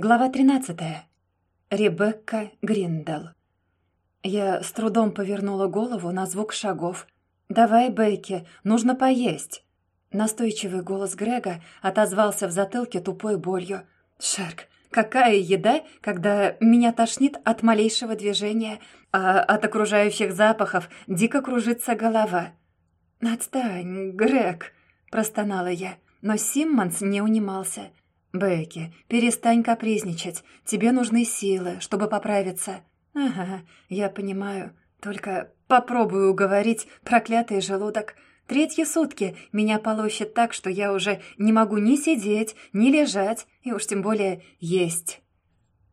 Глава 13. Ребекка Гриндел. Я с трудом повернула голову на звук шагов. «Давай, Бейки, нужно поесть!» Настойчивый голос Грега отозвался в затылке тупой болью. «Шарк, какая еда, когда меня тошнит от малейшего движения, а от окружающих запахов дико кружится голова?» «Отстань, Грег!» — простонала я, но Симмонс не унимался — «Бекки, перестань капризничать. Тебе нужны силы, чтобы поправиться». «Ага, я понимаю. Только попробую уговорить проклятый желудок. Третьи сутки меня полощет так, что я уже не могу ни сидеть, ни лежать, и уж тем более есть».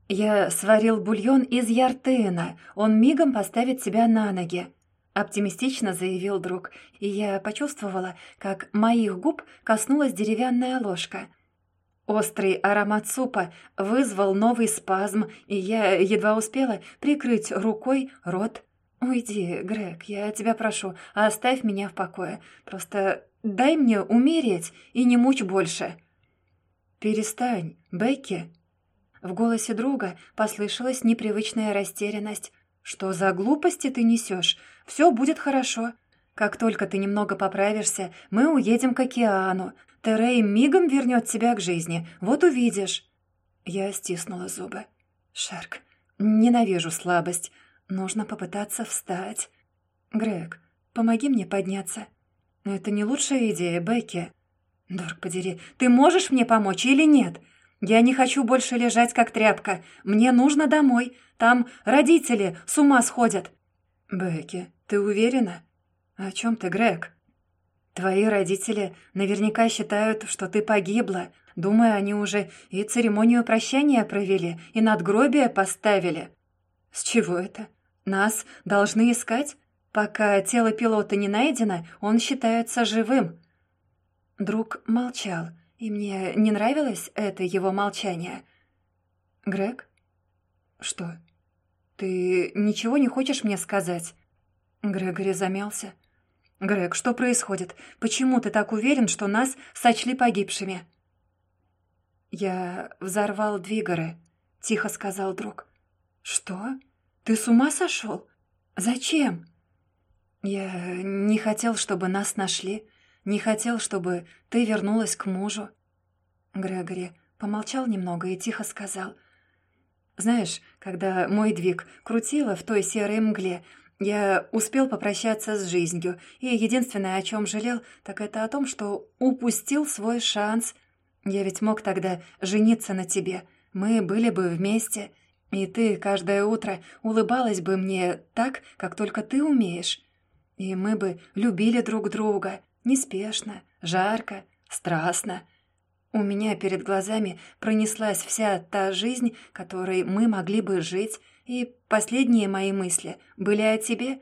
«Я сварил бульон из яртына. Он мигом поставит тебя на ноги», — оптимистично заявил друг, и я почувствовала, как моих губ коснулась деревянная ложка — Острый аромат супа вызвал новый спазм, и я едва успела прикрыть рукой рот. «Уйди, Грег, я тебя прошу, оставь меня в покое. Просто дай мне умереть и не мучь больше». «Перестань, Бекки». В голосе друга послышалась непривычная растерянность. «Что за глупости ты несешь? Все будет хорошо. Как только ты немного поправишься, мы уедем к океану. Терей мигом вернет тебя к жизни. Вот увидишь». Я стиснула зубы. «Шарк, ненавижу слабость. Нужно попытаться встать. Грег, помоги мне подняться». «Это не лучшая идея, Бекки». «Дорг подери, ты можешь мне помочь или нет? Я не хочу больше лежать, как тряпка. Мне нужно домой. Там родители с ума сходят». «Бекки, ты уверена?» «О чем ты, Грег?» «Твои родители наверняка считают, что ты погибла. Думаю, они уже и церемонию прощания провели, и надгробие поставили». «С чего это? Нас должны искать? Пока тело пилота не найдено, он считается живым». Друг молчал, и мне не нравилось это его молчание. «Грег?» «Что? Ты ничего не хочешь мне сказать?» Грегори замялся. «Грег, что происходит? Почему ты так уверен, что нас сочли погибшими?» «Я взорвал двигары», — тихо сказал друг. «Что? Ты с ума сошел? Зачем?» «Я не хотел, чтобы нас нашли, не хотел, чтобы ты вернулась к мужу». Грегори помолчал немного и тихо сказал. «Знаешь, когда мой двиг крутило в той серой мгле, я успел попрощаться с жизнью, и единственное, о чем жалел, так это о том, что упустил свой шанс. Я ведь мог тогда жениться на тебе. Мы были бы вместе, и ты каждое утро улыбалась бы мне так, как только ты умеешь. И мы бы любили друг друга, неспешно, жарко, страстно. У меня перед глазами пронеслась вся та жизнь, которой мы могли бы жить, и последние мои мысли были о тебе.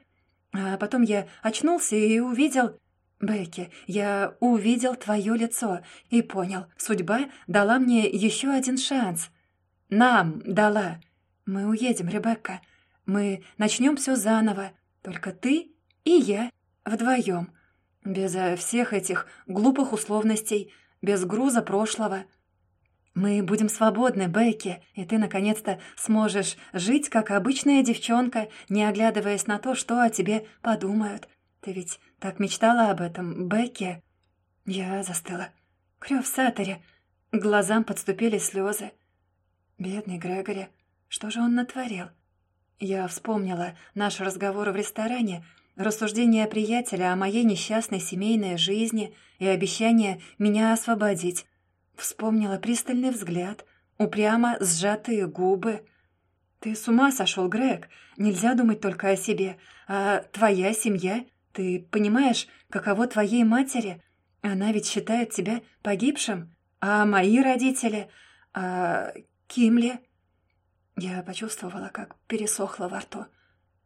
А потом я очнулся и увидел... Бекки, я увидел твое лицо и понял, судьба дала мне еще один шанс. Нам дала. Мы уедем, Ребекка. Мы начнем все заново. Только ты и я вдвоем. Без всех этих глупых условностей, без груза прошлого. «Мы будем свободны, Бекки, и ты, наконец-то, сможешь жить, как обычная девчонка, не оглядываясь на то, что о тебе подумают. Ты ведь так мечтала об этом, Бекки?» Я застыла. Крёв Сатаре. глазам подступили слезы. Бедный Грегори, что же он натворил? Я вспомнила наш разговор в ресторане, рассуждение приятеля о моей несчастной семейной жизни и обещание меня освободить. Вспомнила пристальный взгляд, упрямо сжатые губы. «Ты с ума сошел, Грег? Нельзя думать только о себе. А твоя семья? Ты понимаешь, каково твоей матери? Она ведь считает тебя погибшим. А мои родители? А Кимли?» Я почувствовала, как пересохло во рту.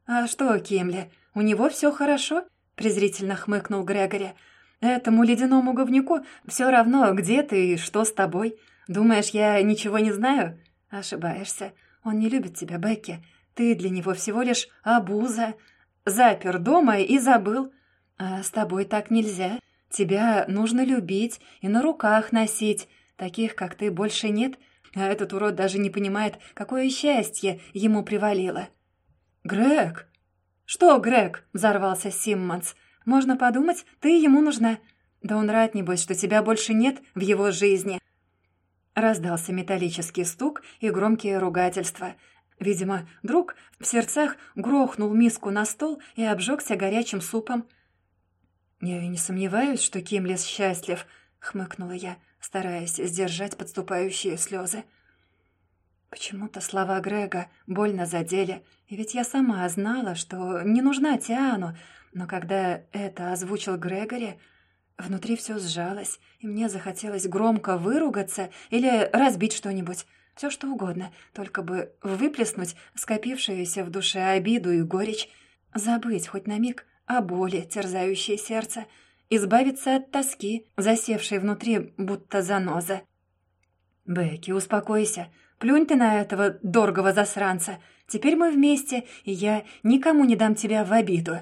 «А что, Кимли, у него все хорошо?» — презрительно хмыкнул Грегори. Этому ледяному говнюку все равно, где ты и что с тобой. Думаешь, я ничего не знаю? Ошибаешься. Он не любит тебя, Бекки. Ты для него всего лишь обуза. Запер дома и забыл. А с тобой так нельзя. Тебя нужно любить и на руках носить. Таких, как ты, больше нет. а этот урод даже не понимает, какое счастье ему привалило. «Грег!» «Что, Грег?» — взорвался Симмонс. «Можно подумать, ты ему нужна. Да он рад, небось, что тебя больше нет в его жизни». Раздался металлический стук и громкие ругательства. Видимо, друг в сердцах грохнул миску на стол и обжегся горячим супом. «Я и не сомневаюсь, что Кимлес счастлив», — хмыкнула я, стараясь сдержать подступающие слезы. Почему-то слова Грега больно задели, и ведь я сама знала, что не нужна Тиану, но когда это озвучил Грегори, внутри все сжалось, и мне захотелось громко выругаться или разбить что-нибудь, все что угодно, только бы выплеснуть скопившуюся в душе обиду и горечь, забыть хоть на миг о боли, терзающей сердце, избавиться от тоски, засевшей внутри будто заноза. «Бекки, успокойся», Плюнь ты на этого дорогого засранца. Теперь мы вместе, и я никому не дам тебя в обиду».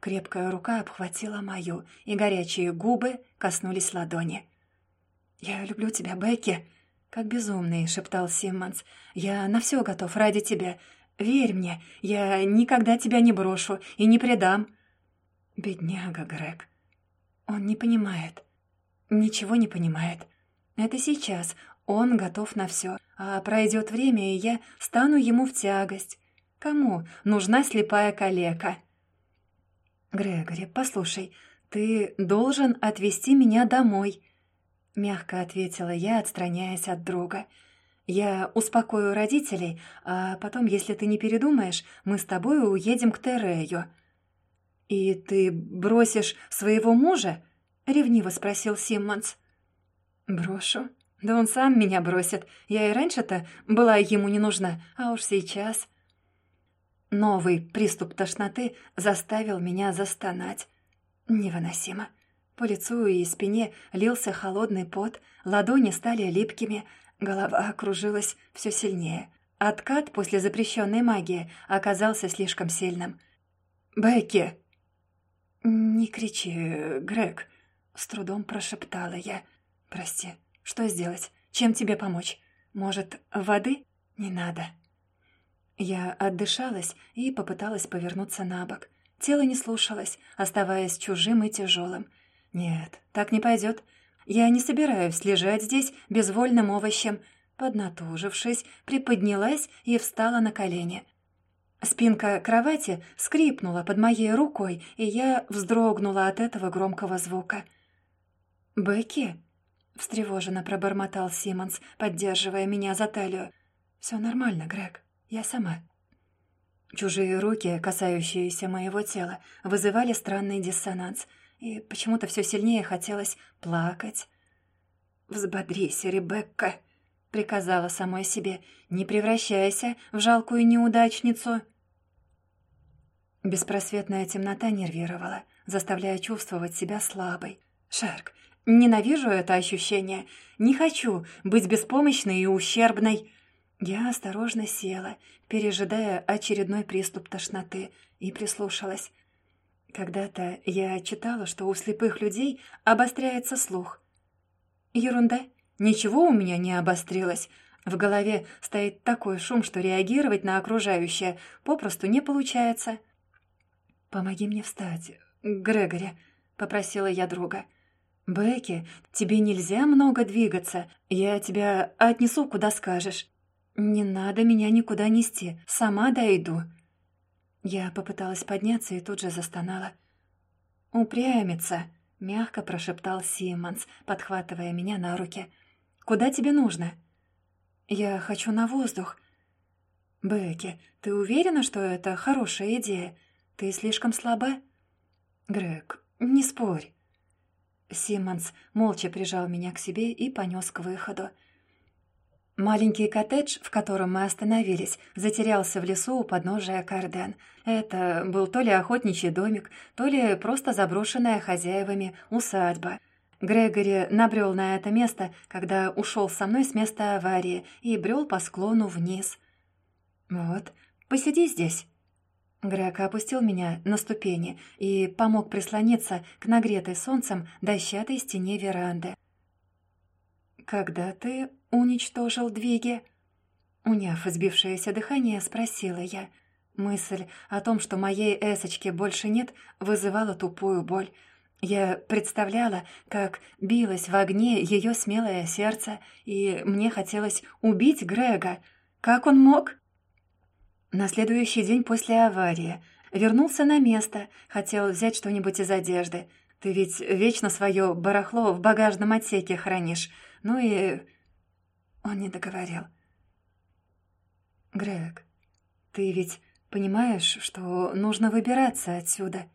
Крепкая рука обхватила мою, и горячие губы коснулись ладони. «Я люблю тебя, Бекки», — как безумный шептал Симмонс. «Я на все готов ради тебя. Верь мне, я никогда тебя не брошу и не предам». Бедняга Грег. Он не понимает. Ничего не понимает. Это сейчас он готов на все, а пройдет время, и я стану ему в тягость. Кому нужна слепая калека? Грегори, послушай, ты должен отвезти меня домой, мягко ответила я, отстраняясь от друга. Я успокою родителей, а потом, если ты не передумаешь, мы с тобой уедем к Терею. И ты бросишь своего мужа? ревниво спросил Симмонс. Брошу, да он сам меня бросит. Я и раньше-то была ему не нужна, а уж сейчас... Новый приступ тошноты заставил меня застонать. Невыносимо. По лицу и спине лился холодный пот, ладони стали липкими, голова окружилась все сильнее. Откат после запрещенной магии оказался слишком сильным. «Бекки!» «Не кричи, Грег», — с трудом прошептала я. «Прости, что сделать? Чем тебе помочь? Может, воды? Не надо». Я отдышалась и попыталась повернуться на бок. Тело не слушалось, оставаясь чужим и тяжелым. «Нет, так не пойдет. Я не собираюсь лежать здесь безвольным овощем». Поднатужившись, приподнялась и встала на колени. Спинка кровати скрипнула под моей рукой, и я вздрогнула от этого громкого звука. «Бекки?» Встревоженно пробормотал Симмонс, поддерживая меня за талию. «Все нормально, Грег. Я сама». Чужие руки, касающиеся моего тела, вызывали странный диссонанс, и почему-то все сильнее хотелось плакать. «Взбодрись, Ребекка», — приказала самой себе, — «не превращайся в жалкую неудачницу». Беспросветная темнота нервировала, заставляя чувствовать себя слабой. «Шарк, Ненавижу это ощущение. Не хочу быть беспомощной и ущербной. Я осторожно села, пережидая очередной приступ тошноты, и прислушалась. Когда-то я читала, что у слепых людей обостряется слух. Ерунда. Ничего у меня не обострилось. В голове стоит такой шум, что реагировать на окружающее попросту не получается. «Помоги мне встать, Грегори», — попросила я друга. — «Бекки, тебе нельзя много двигаться. Я тебя отнесу, куда скажешь». «Не надо меня никуда нести. Сама дойду». Я попыталась подняться и тут же застонала. «Упрямится», — мягко прошептал Симмонс, подхватывая меня на руки. «Куда тебе нужно?» «Я хочу на воздух». «Бекки, ты уверена, что это хорошая идея? Ты слишком слаба?» «Грег, не спорь». Симмонс молча прижал меня к себе и понес к выходу. Маленький коттедж, в котором мы остановились, затерялся в лесу у подножия Карден. Это был то ли охотничий домик, то ли просто заброшенная хозяевами усадьба. Грегори набрел на это место, когда ушел со мной с места аварии и брел по склону вниз. «Вот, посиди здесь», Грег опустил меня на ступени и помог прислониться к нагретой солнцем дощатой стене веранды. «Когда ты уничтожил двиги?» Уняв избившееся дыхание, спросила я. Мысль о том, что моей эсочки больше нет, вызывала тупую боль. Я представляла, как билось в огне ее смелое сердце, и мне хотелось убить Грега. Как он мог? На следующий день после аварии вернулся на место, хотел взять что-нибудь из одежды. Ты ведь вечно свое барахло в багажном отсеке хранишь. Ну и... Он не договорил. «Грег, ты ведь понимаешь, что нужно выбираться отсюда?»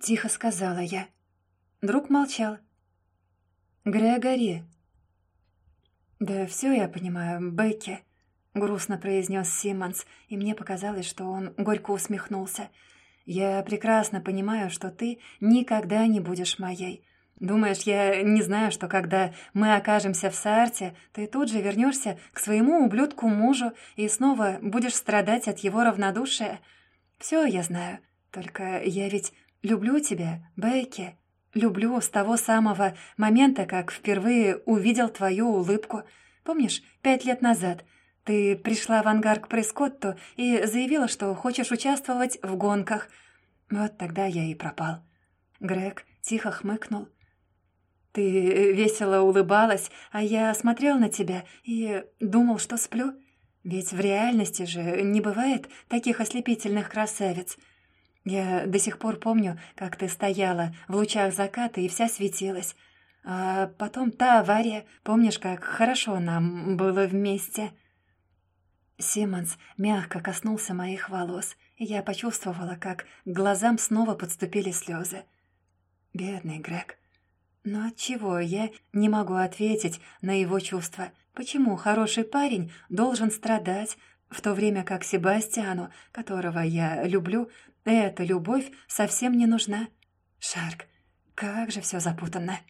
Тихо сказала я. Друг молчал. «Грегори!» «Да все я понимаю, Бекки», — грустно произнес Симмонс, и мне показалось, что он горько усмехнулся. «Я прекрасно понимаю, что ты никогда не будешь моей. Думаешь, я не знаю, что когда мы окажемся в Саарте, ты тут же вернешься к своему ублюдку-мужу и снова будешь страдать от его равнодушия? Все я знаю, только я ведь люблю тебя, Бекки». Люблю с того самого момента, как впервые увидел твою улыбку. Помнишь, пять лет назад ты пришла в ангар к Прескотту и заявила, что хочешь участвовать в гонках. Вот тогда я и пропал. Грег тихо хмыкнул. Ты весело улыбалась, а я смотрел на тебя и думал, что сплю. Ведь в реальности же не бывает таких ослепительных красавиц. Я до сих пор помню, как ты стояла в лучах заката и вся светилась. А потом та авария, помнишь, как хорошо нам было вместе?» Симмонс мягко коснулся моих волос, и я почувствовала, как к глазам снова подступили слезы. Бедный Грег. Но отчего я не могу ответить на его чувства? Почему хороший парень должен страдать, в то время как Себастьяну, которого я люблю, эта любовь совсем не нужна. Шарк, как же все запутанно.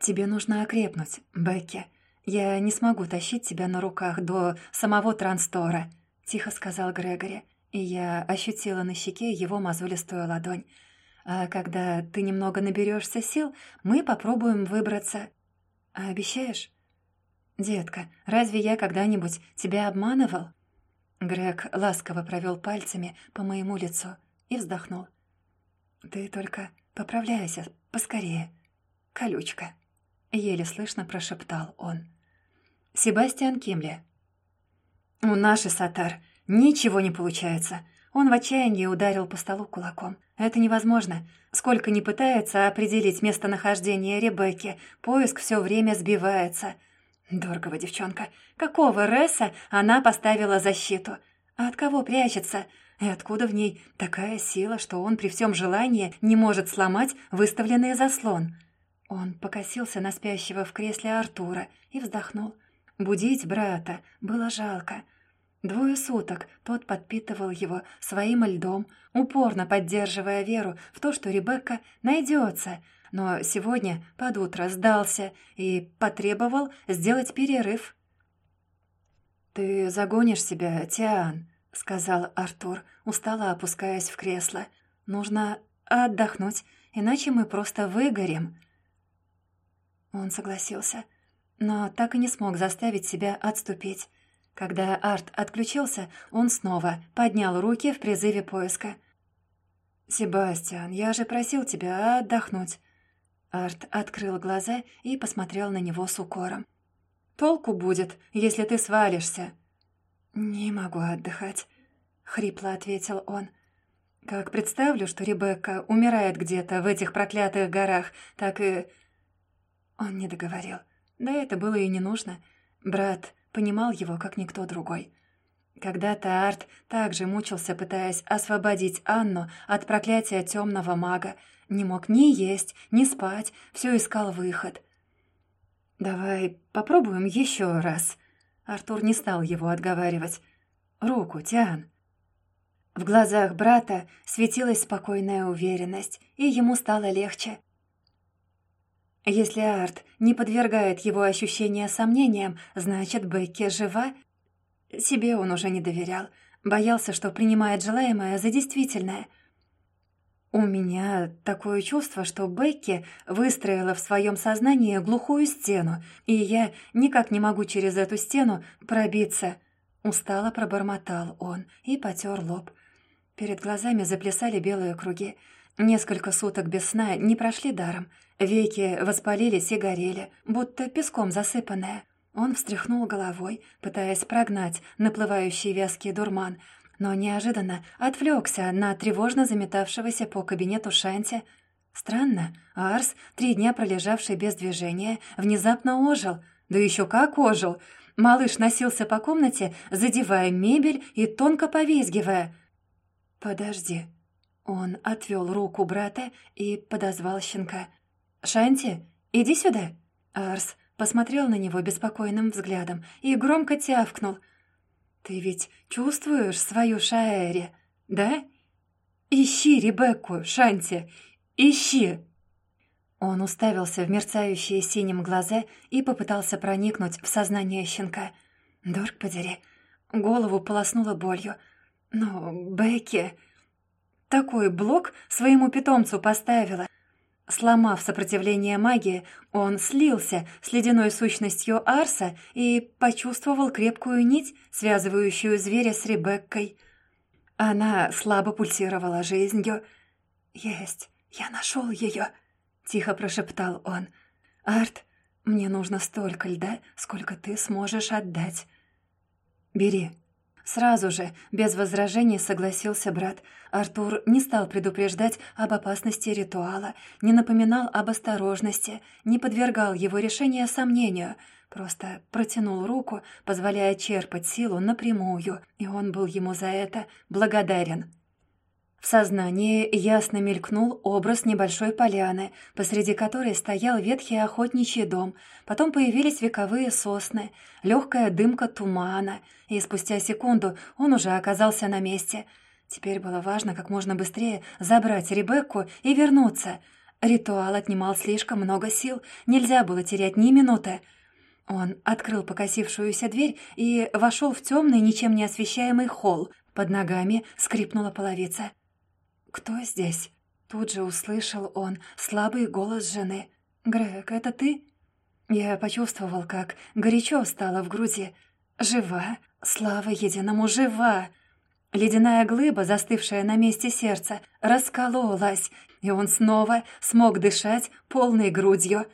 Тебе нужно окрепнуть, Бекки. Я не смогу тащить тебя на руках до самого Транстора, тихо сказал Грегори, и я ощутила на щеке его мозолистую ладонь. А когда ты немного наберешься сил, мы попробуем выбраться. А обещаешь? Детка, разве я когда-нибудь тебя обманывал? Грег ласково провел пальцами по моему лицу и вздохнул. «Ты только поправляйся поскорее, колючка», — еле слышно прошептал он. «Себастьян Кимли». «У нашей Сатар ничего не получается». Он в отчаянии ударил по столу кулаком. «Это невозможно. Сколько ни пытается определить местонахождение Ребекки, поиск все время сбивается. Дорогого девчонка. Какого Ресса она поставила защиту? А от кого прячется? И откуда в ней такая сила, что он при всем желании не может сломать выставленный заслон? Он покосился на спящего в кресле Артура и вздохнул. Будить брата было жалко. Двое суток тот подпитывал его своим льдом, упорно поддерживая веру в то, что Ребекка найдется — но сегодня под утро сдался и потребовал сделать перерыв. «Ты загонишь себя, Тиан», — сказал Артур, устало опускаясь в кресло. «Нужно отдохнуть, иначе мы просто выгорим». Он согласился, но так и не смог заставить себя отступить. Когда Арт отключился, он снова поднял руки в призыве поиска. «Себастьян, я же просил тебя отдохнуть. Арт открыл глаза и посмотрел на него с укором. «Толку будет, если ты свалишься». «Не могу отдыхать», — хрипло ответил он. «Как представлю, что Ребекка умирает где-то в этих проклятых горах, так и...» Он не договорил. Да это было и не нужно. Брат понимал его, как никто другой. Когда-то Арт также мучился, пытаясь освободить Анну от проклятия темного мага, не мог ни есть, ни спать, все искал выход. «Давай попробуем еще раз». Артур не стал его отговаривать. «Руку, Тиан». В глазах брата светилась спокойная уверенность, и ему стало легче. Если Арт не подвергает его ощущения сомнениям, значит, Бекки жива. Себе он уже не доверял, боялся, что принимает желаемое за действительное — У меня такое чувство, что Бекки выстроила в своем сознании глухую стену, и я никак не могу через эту стену пробиться. Устало пробормотал он и потер лоб. Перед глазами заплясали белые круги. Несколько суток без сна не прошли даром. Веки воспалились и горели, будто песком засыпанные. Он встряхнул головой, пытаясь прогнать наплывающий вязкий дурман, но неожиданно отвлекся на тревожно заметавшегося по кабинету Шанти. Странно, Арс, три дня пролежавший без движения, внезапно ожил. Да еще как ожил! Малыш носился по комнате, задевая мебель и тонко повизгивая. «Подожди». Он отвел руку брата и подозвал щенка. «Шанти, иди сюда». Арс посмотрел на него беспокойным взглядом и громко тявкнул — «Ты ведь чувствуешь свою Шаэри, да? Ищи Ребекку, Шанти, ищи!» Он уставился в мерцающие синим глаза и попытался проникнуть в сознание щенка. «Дорг подери!» Голову полоснула болью. «Но Бекки...» Такой блок своему питомцу поставила. Сломав сопротивление магии, он слился с ледяной сущностью Арса и почувствовал крепкую нить, связывающую зверя с Ребеккой. Она слабо пульсировала жизнью. «Есть, я нашел ее», — тихо прошептал он. «Арт, мне нужно столько льда, сколько ты сможешь отдать». «Бери», Сразу же, без возражений, согласился брат. Артур не стал предупреждать об опасности ритуала, не напоминал об осторожности, не подвергал его решения сомнению, просто протянул руку, позволяя черпать силу напрямую, и он был ему за это благодарен. В сознании ясно мелькнул образ небольшой поляны, посреди которой стоял ветхий охотничий дом. Потом появились вековые сосны, легкая дымка тумана, и спустя секунду он уже оказался на месте. Теперь было важно как можно быстрее забрать Ребекку и вернуться. Ритуал отнимал слишком много сил, нельзя было терять ни минуты. Он открыл покосившуюся дверь и вошел в темный, ничем не освещаемый холл. Под ногами скрипнула половица. «Кто здесь?» Тут же услышал он слабый голос жены. «Грег, это ты?» Я почувствовал, как горячо стало в груди. «Жива! Слава единому, жива!» Ледяная глыба, застывшая на месте сердца, раскололась, и он снова смог дышать полной грудью.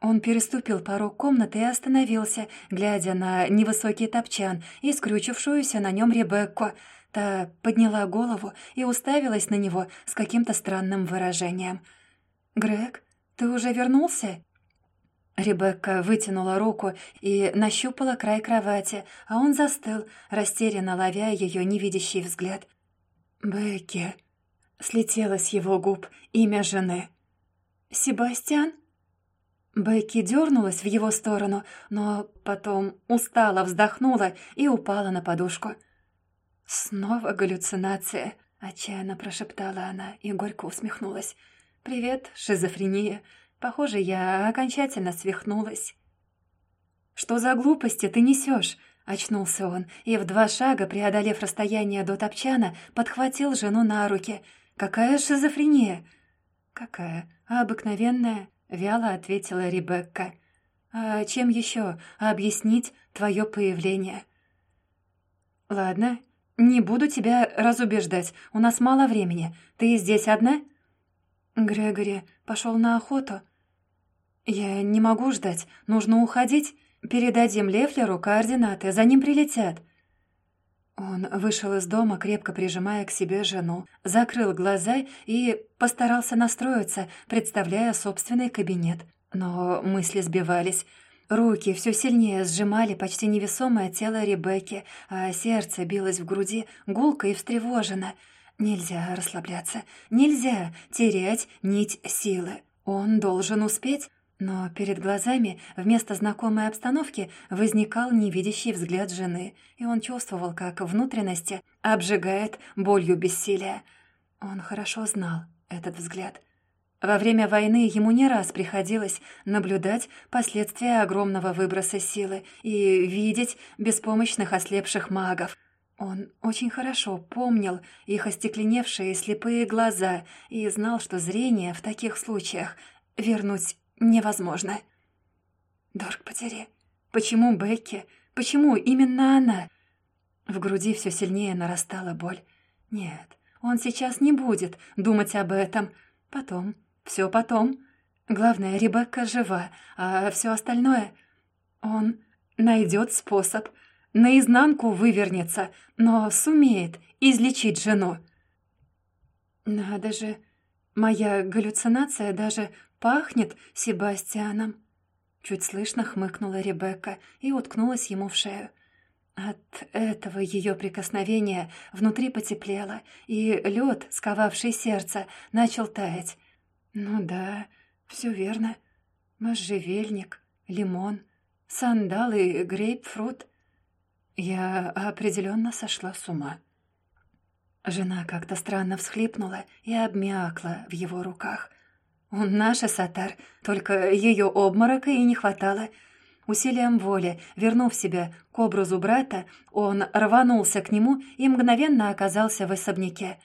Он переступил порог комнаты и остановился, глядя на невысокий топчан и скрючившуюся на нем Ребекку — Та подняла голову и уставилась на него с каким-то странным выражением. «Грег, ты уже вернулся?» Ребекка вытянула руку и нащупала край кровати, а он застыл, растерянно ловя ее невидящий взгляд. «Бекки!» — слетело с его губ имя жены. «Себастьян?» Бекки дернулась в его сторону, но потом устало вздохнула и упала на подушку. «Снова галлюцинация», — отчаянно прошептала она и горько усмехнулась. «Привет, шизофрения. Похоже, я окончательно свихнулась». «Что за глупости ты несешь?» — очнулся он и, в два шага, преодолев расстояние до топчана, подхватил жену на руки. «Какая шизофрения?» «Какая? Обыкновенная?» — вяло ответила Ребекка. «А чем еще объяснить твое появление?» «Ладно, «Не буду тебя разубеждать, у нас мало времени. Ты здесь одна?» Грегори пошел на охоту. «Я не могу ждать, нужно уходить. Передадим Лефлеру координаты, за ним прилетят». Он вышел из дома, крепко прижимая к себе жену, закрыл глаза и постарался настроиться, представляя собственный кабинет. Но мысли сбивались. Руки все сильнее сжимали почти невесомое тело Ребекки, а сердце билось в груди гулко и встревожено. Нельзя расслабляться, нельзя терять нить силы. Он должен успеть, но перед глазами вместо знакомой обстановки возникал невидящий взгляд жены, и он чувствовал, как внутренности обжигает болью бессилия. Он хорошо знал этот взгляд — во время войны ему не раз приходилось наблюдать последствия огромного выброса силы и видеть беспомощных ослепших магов. Он очень хорошо помнил их остекленевшие слепые глаза и знал, что зрение в таких случаях вернуть невозможно. Дорг потери. Почему Бекки? Почему именно она? В груди все сильнее нарастала боль. Нет, он сейчас не будет думать об этом. Потом, все потом. Главное, Ребекка жива, а все остальное... Он найдет способ, наизнанку вывернется, но сумеет излечить жену. Надо же, моя галлюцинация даже пахнет Себастьяном. Чуть слышно хмыкнула Ребекка и уткнулась ему в шею. От этого ее прикосновения внутри потеплело, и лед, сковавший сердце, начал таять. Ну да, все верно. Можжевельник, лимон, сандал и грейпфрут. Я определенно сошла с ума. Жена как-то странно всхлипнула и обмякла в его руках. Он наша Сатар, только ее обморока и не хватало — Усилием воли, вернув себя к образу брата, он рванулся к нему и мгновенно оказался в особняке.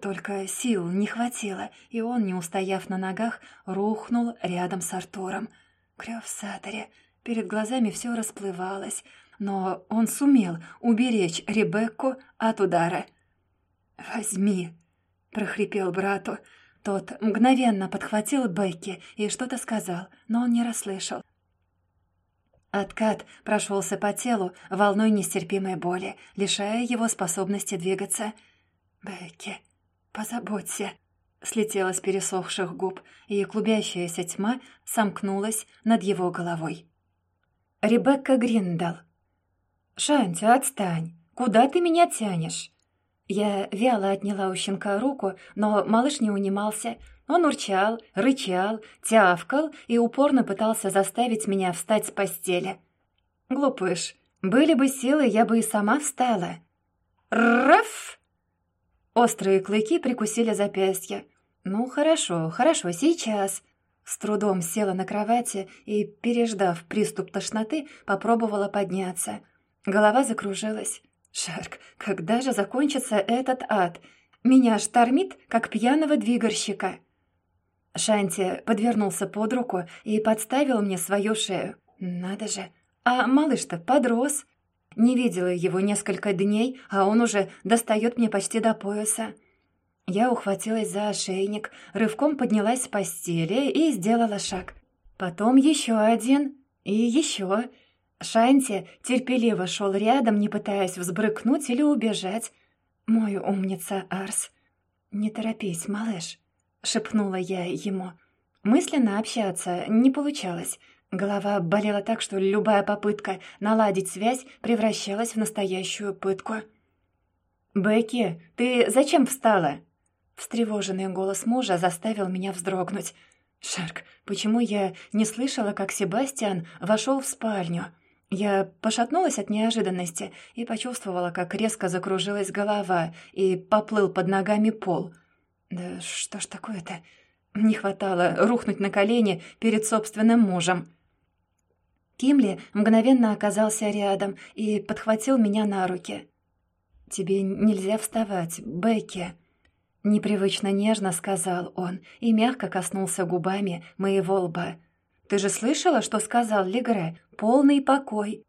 Только сил не хватило, и он, не устояв на ногах, рухнул рядом с Артуром. Крёв в саторе. Перед глазами все расплывалось, но он сумел уберечь Ребекку от удара. «Возьми», — прохрипел брату. Тот мгновенно подхватил Бекки и что-то сказал, но он не расслышал. Откат прошелся по телу волной нестерпимой боли, лишая его способности двигаться. «Бекки, позаботься!» Слетела с пересохших губ, и клубящаяся тьма сомкнулась над его головой. Ребекка Гриндал. «Шанти, отстань! Куда ты меня тянешь?» Я вяло отняла у щенка руку, но малыш не унимался, он урчал, рычал, тявкал и упорно пытался заставить меня встать с постели. «Глупыш, были бы силы, я бы и сама встала». «Раф!» Острые клыки прикусили запястье. «Ну, хорошо, хорошо, сейчас». С трудом села на кровати и, переждав приступ тошноты, попробовала подняться. Голова закружилась. «Шарк, когда же закончится этот ад? Меня штормит, как пьяного двигарщика». Шанти подвернулся под руку и подставил мне свою шею. Надо же, а малыш-то подрос. Не видела его несколько дней, а он уже достает мне почти до пояса. Я ухватилась за ошейник, рывком поднялась с постели и сделала шаг. Потом еще один и еще. Шанти терпеливо шел рядом, не пытаясь взбрыкнуть или убежать. Мой умница Арс. «Не торопись, малыш», — шепнула я ему. Мысленно общаться не получалось. Голова болела так, что любая попытка наладить связь превращалась в настоящую пытку. «Бекки, ты зачем встала?» Встревоженный голос мужа заставил меня вздрогнуть. «Шарк, почему я не слышала, как Себастьян вошел в спальню?» Я пошатнулась от неожиданности и почувствовала, как резко закружилась голова и поплыл под ногами пол — да что ж такое-то? Не хватало рухнуть на колени перед собственным мужем. Кимли мгновенно оказался рядом и подхватил меня на руки. «Тебе нельзя вставать, Бекки», — непривычно нежно сказал он и мягко коснулся губами моего лба. «Ты же слышала, что сказал Легре? Полный покой».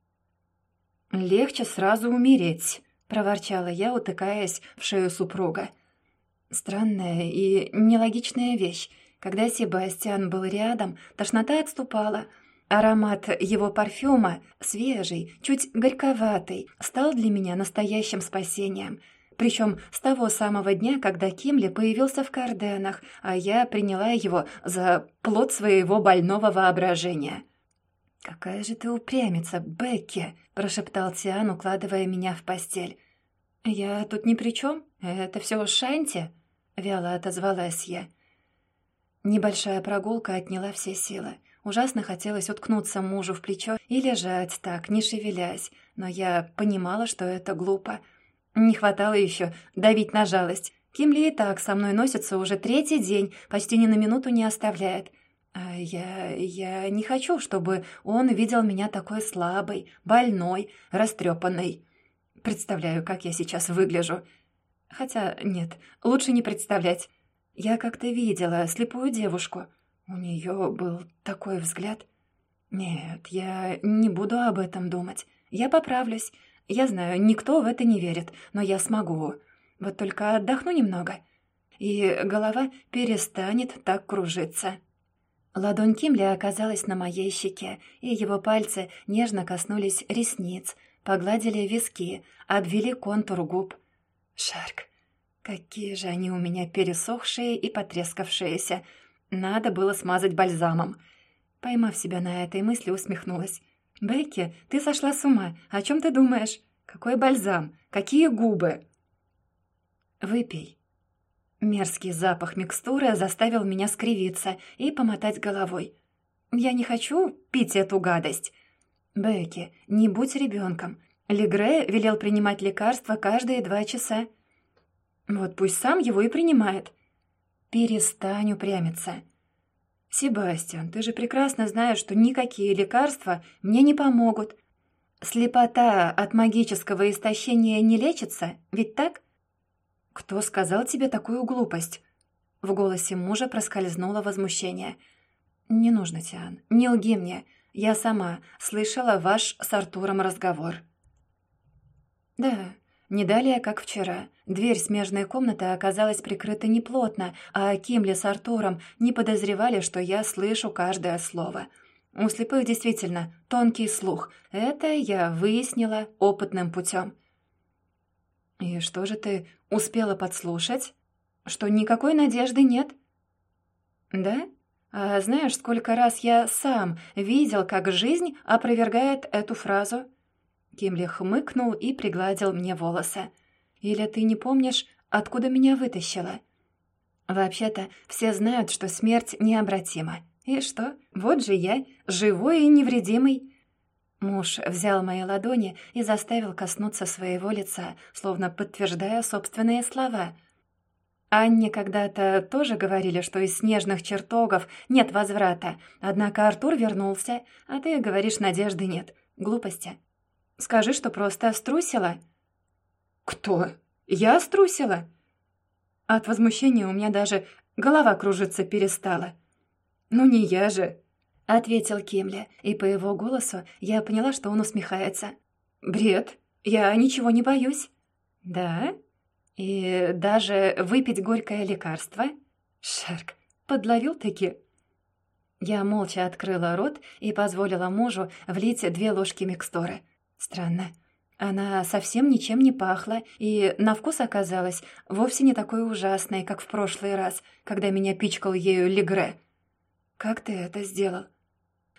«Легче сразу умереть», — проворчала я, утыкаясь в шею супруга. Странная и нелогичная вещь. Когда Себастьян был рядом, тошнота отступала. Аромат его парфюма, свежий, чуть горьковатый, стал для меня настоящим спасением. Причем с того самого дня, когда Кимли появился в Карденах, а я приняла его за плод своего больного воображения. «Какая же ты упрямица, Бекки!» — прошептал Тиан, укладывая меня в постель. «Я тут ни при чем. Это все Шанти». — вяло отозвалась я. Небольшая прогулка отняла все силы. Ужасно хотелось уткнуться мужу в плечо и лежать так, не шевелясь, но я понимала, что это глупо. Не хватало еще давить на жалость. Кимли и так со мной носится уже третий день, почти ни на минуту не оставляет. А я... я не хочу, чтобы он видел меня такой слабой, больной, растрепанной. представляю, как я сейчас выгляжу. Хотя нет, лучше не представлять. Я как-то видела слепую девушку. У нее был такой взгляд. Нет, я не буду об этом думать. Я поправлюсь. Я знаю, никто в это не верит, но я смогу. Вот только отдохну немного, и голова перестанет так кружиться. Ладонь Кимли оказалась на моей щеке, и его пальцы нежно коснулись ресниц, погладили виски, обвели контур губ. Шарк, какие же они у меня пересохшие и потрескавшиеся. Надо было смазать бальзамом. Поймав себя на этой мысли, усмехнулась. «Бекки, ты сошла с ума. О чем ты думаешь? Какой бальзам? Какие губы?» «Выпей». Мерзкий запах микстуры заставил меня скривиться и помотать головой. «Я не хочу пить эту гадость». «Бекки, не будь ребенком. Легре велел принимать лекарства каждые два часа». «Вот пусть сам его и принимает». «Перестань упрямиться». «Себастьян, ты же прекрасно знаешь, что никакие лекарства мне не помогут. Слепота от магического истощения не лечится, ведь так?» «Кто сказал тебе такую глупость?» В голосе мужа проскользнуло возмущение. «Не нужно, Тиан, не лги мне. Я сама слышала ваш с Артуром разговор». «Да, не далее, как вчера. Дверь смежной комнаты оказалась прикрыта неплотно, а Кимли с Артуром не подозревали, что я слышу каждое слово. У слепых действительно тонкий слух. Это я выяснила опытным путем. «И что же ты успела подслушать? Что никакой надежды нет?» «Да? А знаешь, сколько раз я сам видел, как жизнь опровергает эту фразу?» Кимли хмыкнул и пригладил мне волосы. «Или ты не помнишь, откуда меня вытащила?» «Вообще-то все знают, что смерть необратима. И что? Вот же я, живой и невредимый». Муж взял мои ладони и заставил коснуться своего лица, словно подтверждая собственные слова. Анне когда-то тоже говорили, что из снежных чертогов нет возврата, однако Артур вернулся, а ты говоришь, надежды нет. Глупости. Скажи, что просто струсила». «Кто? Я струсила?» От возмущения у меня даже голова кружиться перестала. «Ну не я же!» — ответил Кимли, и по его голосу я поняла, что он усмехается. «Бред! Я ничего не боюсь!» «Да? И даже выпить горькое лекарство?» «Шарк, подловил-таки!» Я молча открыла рот и позволила мужу влить две ложки микстуры — Странно. Она совсем ничем не пахла, и на вкус оказалась вовсе не такой ужасной, как в прошлый раз, когда меня пичкал ею Легре. «Как ты это сделал?»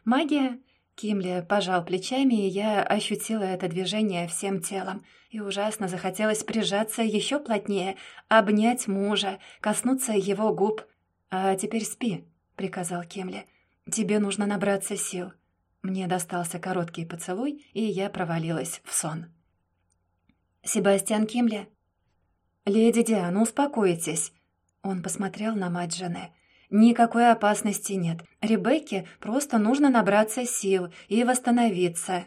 «Магия?» Кимли пожал плечами, и я ощутила это движение всем телом. И ужасно захотелось прижаться еще плотнее, обнять мужа, коснуться его губ. «А теперь спи», — приказал Кимли. «Тебе нужно набраться сил». Мне достался короткий поцелуй, и я провалилась в сон. «Себастьян Кимли?» «Леди Диана, успокойтесь!» Он посмотрел на мать жены. «Никакой опасности нет. Ребекке просто нужно набраться сил и восстановиться».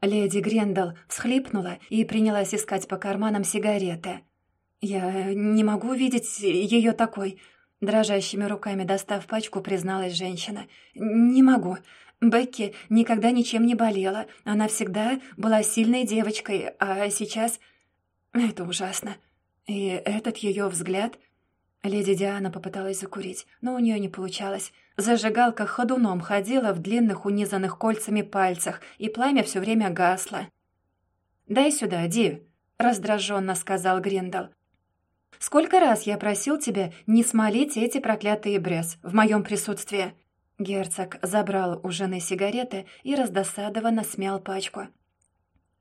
Леди Грендел всхлипнула и принялась искать по карманам сигареты. «Я не могу видеть ее такой», — дрожащими руками достав пачку, призналась женщина. «Не могу. Бекки никогда ничем не болела. Она всегда была сильной девочкой, а сейчас... Это ужасно. И этот ее взгляд... Леди Диана попыталась закурить, но у нее не получалось. Зажигалка ходуном ходила в длинных унизанных кольцами пальцах, и пламя все время гасло. «Дай сюда, Ди», — раздраженно сказал Гриндал. «Сколько раз я просил тебя не смолить эти проклятые брез в моем присутствии?» Герцог забрал у жены сигареты и раздосадованно смял пачку.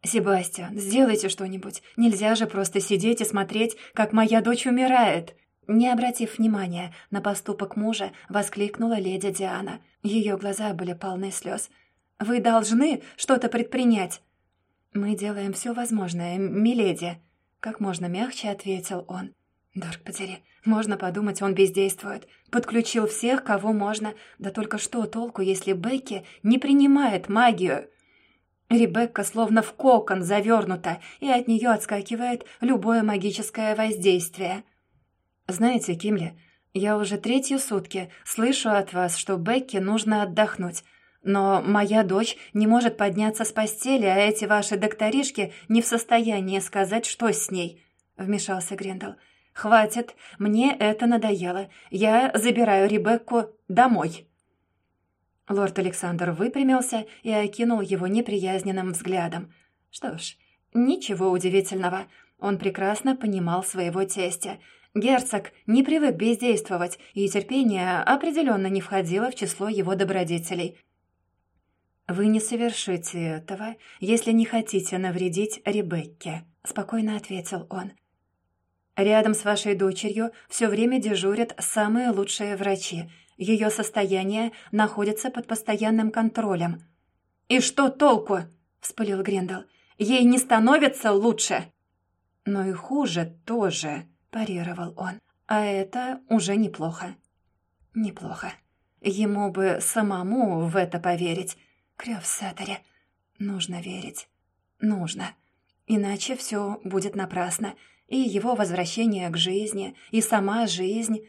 «Себастьян, сделайте что-нибудь. Нельзя же просто сидеть и смотреть, как моя дочь умирает!» Не обратив внимания на поступок мужа, воскликнула леди Диана. Ее глаза были полны слез. «Вы должны что-то предпринять!» «Мы делаем все возможное, миледи», — как можно мягче ответил он. Дорг подери, можно подумать, он бездействует. Подключил всех, кого можно. Да только что толку, если Бекки не принимает магию? Ребекка словно в кокон завернута, и от нее отскакивает любое магическое воздействие. Знаете, Кимли, я уже третьи сутки слышу от вас, что Бекке нужно отдохнуть. Но моя дочь не может подняться с постели, а эти ваши докторишки не в состоянии сказать, что с ней», — вмешался Грендел. «Хватит, мне это надоело. Я забираю Ребекку домой». Лорд Александр выпрямился и окинул его неприязненным взглядом. Что ж, ничего удивительного. Он прекрасно понимал своего тестя. Герцог не привык бездействовать, и терпение определенно не входило в число его добродетелей. «Вы не совершите этого, если не хотите навредить Ребекке», — спокойно ответил он. «Рядом с вашей дочерью все время дежурят самые лучшие врачи — ее состояние находится под постоянным контролем. «И что толку?» — вспылил Гриндал. «Ей не становится лучше!» «Но и хуже тоже», — парировал он. «А это уже неплохо». «Неплохо. Ему бы самому в это поверить. Крёв Сатаре. Нужно верить. Нужно. Иначе все будет напрасно. И его возвращение к жизни, и сама жизнь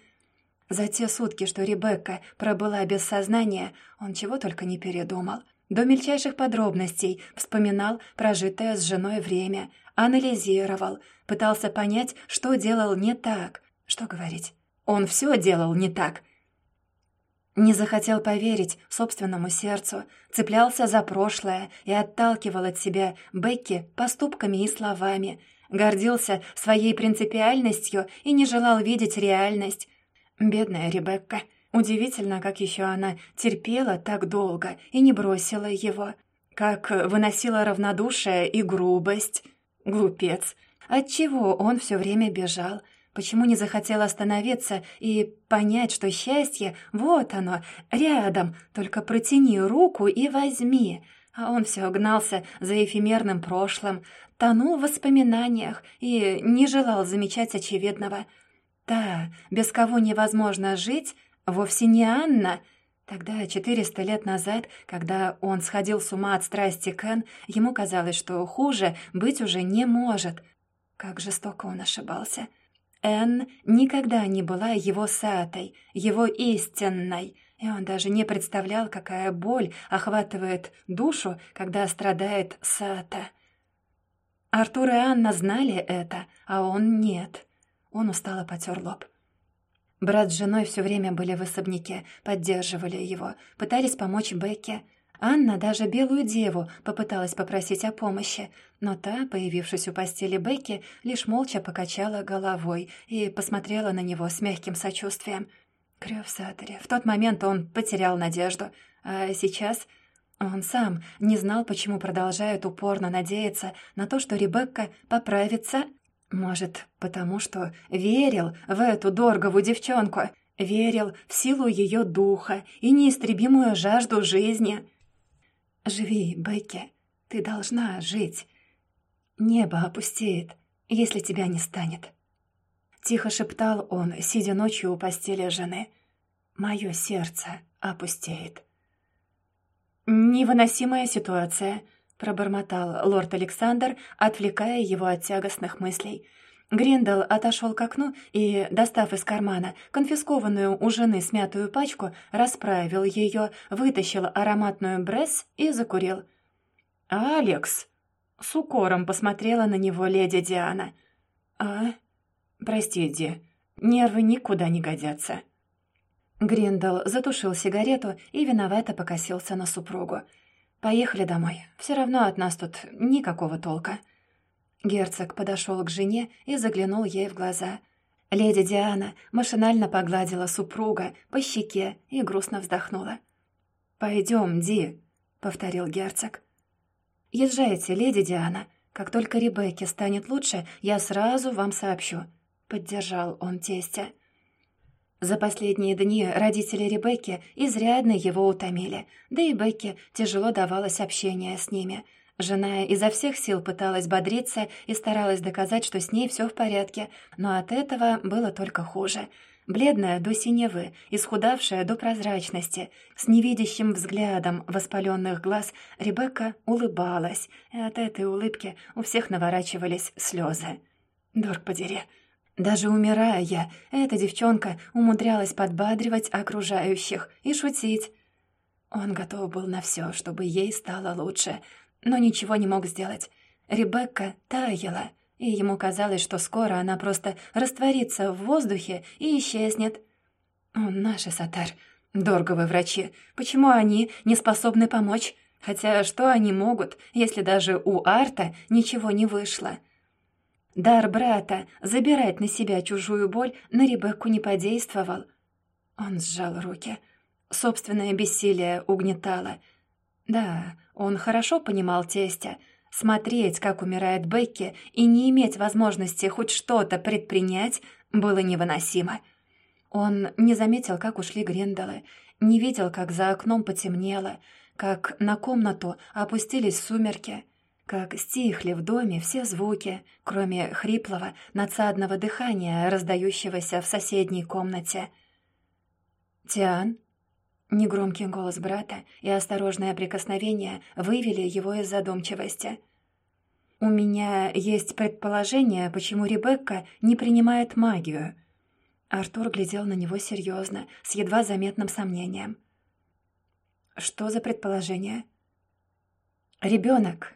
за те сутки, что Ребекка пробыла без сознания, он чего только не передумал. До мельчайших подробностей вспоминал прожитое с женой время, анализировал, пытался понять, что делал не так. Что говорить? Он все делал не так. Не захотел поверить собственному сердцу, цеплялся за прошлое и отталкивал от себя Бекки поступками и словами, гордился своей принципиальностью и не желал видеть реальность, Бедная Ребекка. Удивительно, как еще она терпела так долго и не бросила его. Как выносила равнодушие и грубость. Глупец. Отчего он все время бежал? Почему не захотел остановиться и понять, что счастье, вот оно, рядом, только протяни руку и возьми. А он все гнался за эфемерным прошлым, тонул в воспоминаниях и не желал замечать очевидного — Та, без кого невозможно жить, вовсе не Анна. Тогда, четыреста лет назад, когда он сходил с ума от страсти Кен, ему казалось, что хуже быть уже не может. Как жестоко он ошибался. Энн никогда не была его сатой, его истинной, и он даже не представлял, какая боль охватывает душу, когда страдает сата. Артур и Анна знали это, а он нет. Он устало потер лоб. Брат с женой все время были в особняке, поддерживали его, пытались помочь Бекке. Анна даже белую деву попыталась попросить о помощи, но та, появившись у постели Бекки, лишь молча покачала головой и посмотрела на него с мягким сочувствием. Крёв Сатаре. В тот момент он потерял надежду, а сейчас... Он сам не знал, почему продолжает упорно надеяться на то, что Ребекка поправится может, потому что верил в эту дорговую девчонку, верил в силу ее духа и неистребимую жажду жизни. «Живи, Бекки, ты должна жить. Небо опустеет, если тебя не станет». Тихо шептал он, сидя ночью у постели жены. «Мое сердце опустеет». Невыносимая ситуация —— пробормотал лорд Александр, отвлекая его от тягостных мыслей. Гриндал отошел к окну и, достав из кармана конфискованную у жены смятую пачку, расправил ее, вытащил ароматную бресс и закурил. «Алекс!» — с укором посмотрела на него леди Диана. «А? Прости, Ди, нервы никуда не годятся». Гриндал затушил сигарету и виновато покосился на супругу. «Поехали домой. Все равно от нас тут никакого толка». Герцог подошел к жене и заглянул ей в глаза. Леди Диана машинально погладила супруга по щеке и грустно вздохнула. «Пойдем, Ди», — повторил герцог. «Езжайте, леди Диана. Как только Ребекке станет лучше, я сразу вам сообщу», — поддержал он тестя. За последние дни родители Ребекки изрядно его утомили, да и Бекке тяжело давалось общение с ними. Жена изо всех сил пыталась бодриться и старалась доказать, что с ней все в порядке, но от этого было только хуже. Бледная до синевы, исхудавшая до прозрачности, с невидящим взглядом воспаленных глаз, Ребекка улыбалась, и от этой улыбки у всех наворачивались слезы. Дорг подери. Даже умирая, эта девчонка умудрялась подбадривать окружающих и шутить. Он готов был на все, чтобы ей стало лучше, но ничего не мог сделать. Ребекка таяла, и ему казалось, что скоро она просто растворится в воздухе и исчезнет. О, наши сатар, дорговые врачи, почему они не способны помочь? Хотя что они могут, если даже у Арта ничего не вышло? Дар брата забирать на себя чужую боль на Ребекку не подействовал. Он сжал руки. Собственное бессилие угнетало. Да, он хорошо понимал тестя — Смотреть, как умирает Бекки, и не иметь возможности хоть что-то предпринять, было невыносимо. Он не заметил, как ушли Грендалы, не видел, как за окном потемнело, как на комнату опустились сумерки, как стихли в доме все звуки, кроме хриплого, надсадного дыхания, раздающегося в соседней комнате. «Тиан?» Негромкий голос брата и осторожное прикосновение вывели его из задумчивости. «У меня есть предположение, почему Ребекка не принимает магию». Артур глядел на него серьезно, с едва заметным сомнением. «Что за предположение?» «Ребенок», —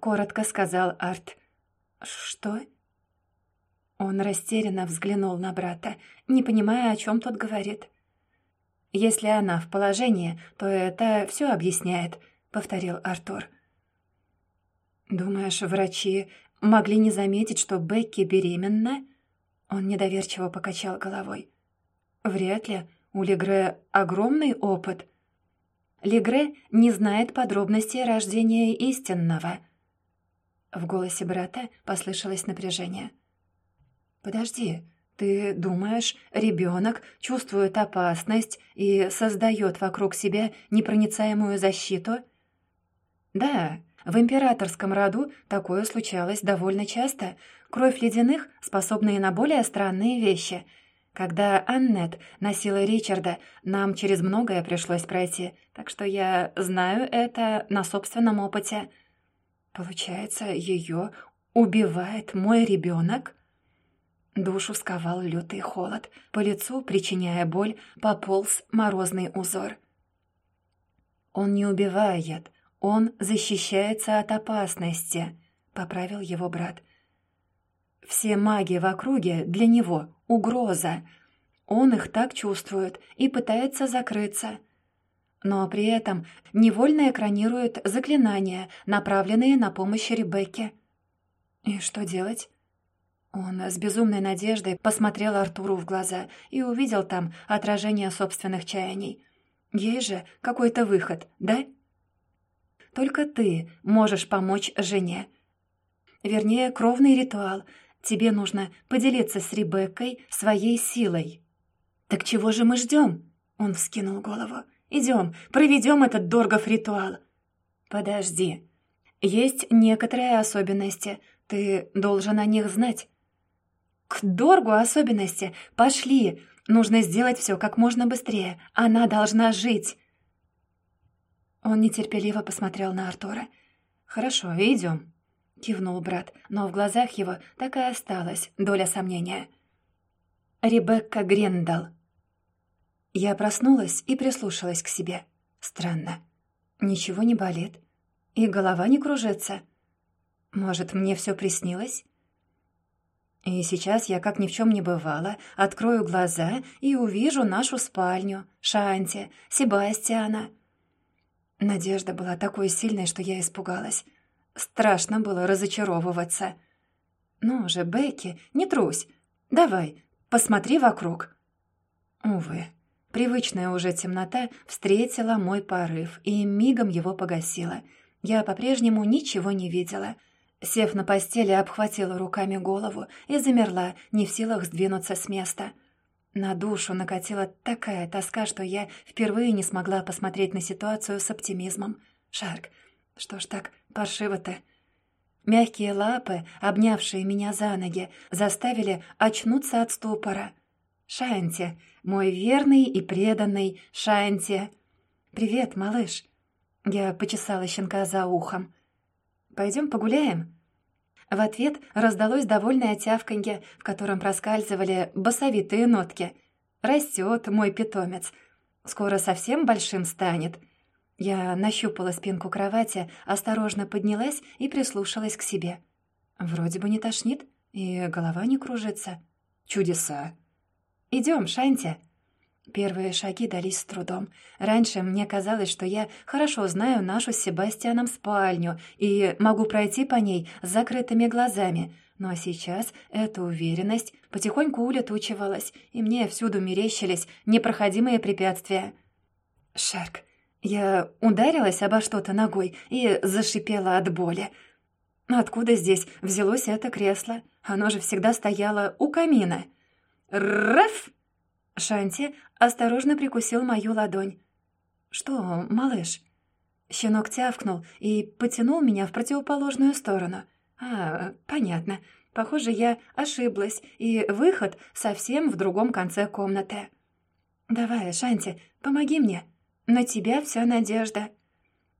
коротко сказал Арт. «Что?» Он растерянно взглянул на брата, не понимая, о чем тот говорит. «Если она в положении, то это все объясняет», — повторил Артур. «Думаешь, врачи могли не заметить, что Бекки беременна?» Он недоверчиво покачал головой. «Вряд ли. У Легре огромный опыт». Легре не знает подробностей рождения истинного. В голосе брата послышалось напряжение. «Подожди, ты думаешь, ребенок чувствует опасность и создает вокруг себя непроницаемую защиту? Да, в императорском роду такое случалось довольно часто. Кровь ледяных, способные на более странные вещи. Когда Аннет носила Ричарда, нам через многое пришлось пройти, так что я знаю это на собственном опыте. Получается, ее убивает мой ребенок? Душу сковал лютый холод, по лицу, причиняя боль, пополз морозный узор. «Он не убивает, он защищается от опасности», — поправил его брат. «Все маги в округе для него — угроза. Он их так чувствует и пытается закрыться» но при этом невольно экранирует заклинания, направленные на помощь Ребекке. И что делать? Он с безумной надеждой посмотрел Артуру в глаза и увидел там отражение собственных чаяний. Есть же какой-то выход, да? Только ты можешь помочь жене. Вернее, кровный ритуал. Тебе нужно поделиться с Ребеккой своей силой. «Так чего же мы ждем?» Он вскинул голову. «Идем, проведем этот Доргов ритуал». «Подожди. Есть некоторые особенности. Ты должен о них знать». «К Доргу особенности! Пошли! Нужно сделать все как можно быстрее. Она должна жить!» Он нетерпеливо посмотрел на Артура. «Хорошо, идем», — кивнул брат, но в глазах его так и осталась доля сомнения. «Ребекка Грендал». Я проснулась и прислушалась к себе. Странно. Ничего не болит. И голова не кружится. Может, мне все приснилось? И сейчас я, как ни в чем не бывало, открою глаза и увижу нашу спальню, Шанти, Себастьяна. Надежда была такой сильной, что я испугалась. Страшно было разочаровываться. «Ну же, Бекки, не трусь. Давай, посмотри вокруг». Увы, привычная уже темнота встретила мой порыв и мигом его погасила. Я по-прежнему ничего не видела — Сев на постели, обхватила руками голову и замерла, не в силах сдвинуться с места. На душу накатила такая тоска, что я впервые не смогла посмотреть на ситуацию с оптимизмом. Шарк, что ж так паршиво-то? Мягкие лапы, обнявшие меня за ноги, заставили очнуться от ступора. Шанти, мой верный и преданный Шанти. Привет, малыш. Я почесала щенка за ухом. Пойдем погуляем? В ответ раздалось довольное тявканье, в котором проскальзывали басовитые нотки. Растет мой питомец. Скоро совсем большим станет. Я нащупала спинку кровати, осторожно поднялась и прислушалась к себе. Вроде бы не тошнит, и голова не кружится. Чудеса. «Идем, Шанти!» Первые шаги дались с трудом. Раньше мне казалось, что я хорошо знаю нашу с Себастьяном спальню и могу пройти по ней с закрытыми глазами. Но сейчас эта уверенность потихоньку улетучивалась, и мне всюду мерещились непроходимые препятствия. Шарк. Я ударилась обо что-то ногой и зашипела от боли. Откуда здесь взялось это кресло? Оно же всегда стояло у камина. «Раф!» Шанти осторожно прикусил мою ладонь. «Что, малыш?» Щенок тявкнул и потянул меня в противоположную сторону. «А, понятно. Похоже, я ошиблась, и выход совсем в другом конце комнаты». «Давай, Шанти, помоги мне. На тебя вся надежда».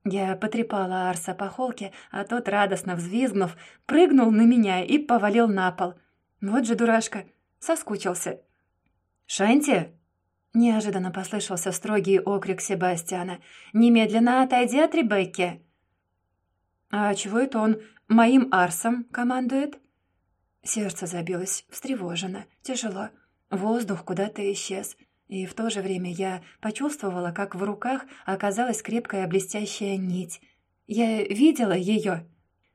Я потрепала Арса по холке, а тот, радостно взвизгнув, прыгнул на меня и повалил на пол. Вот же дурашка, соскучился. «Шанти!» Неожиданно послышался строгий окрик Себастьяна. «Немедленно отойди от Ребекки!» «А чего это он моим арсом командует?» Сердце забилось встревоженно, тяжело. Воздух куда-то исчез. И в то же время я почувствовала, как в руках оказалась крепкая блестящая нить. Я видела ее,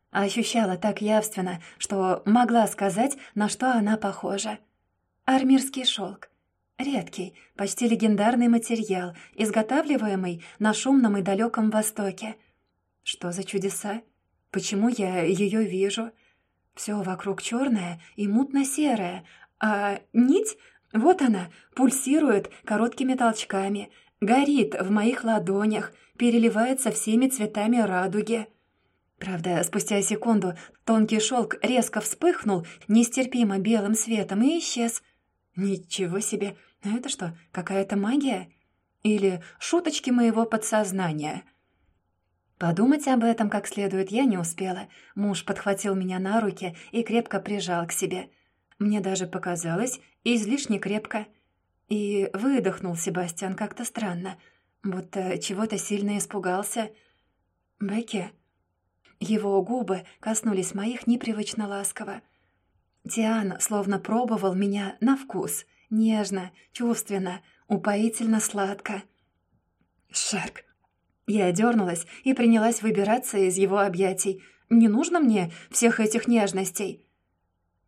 ощущала так явственно, что могла сказать, на что она похожа. Армирский шелк. Редкий, почти легендарный материал, изготавливаемый на шумном и далеком Востоке. Что за чудеса? Почему я ее вижу? Все вокруг черное и мутно-серое, а нить, вот она, пульсирует короткими толчками, горит в моих ладонях, переливается всеми цветами радуги. Правда, спустя секунду тонкий шелк резко вспыхнул нестерпимо белым светом и исчез — «Ничего себе! А это что, какая-то магия? Или шуточки моего подсознания?» Подумать об этом как следует я не успела. Муж подхватил меня на руки и крепко прижал к себе. Мне даже показалось излишне крепко. И выдохнул Себастьян как-то странно, будто чего-то сильно испугался. «Бекки?» Его губы коснулись моих непривычно ласково. Диан словно пробовал меня на вкус. Нежно, чувственно, упоительно сладко. «Шарк!» Я дернулась и принялась выбираться из его объятий. «Не нужно мне всех этих нежностей!»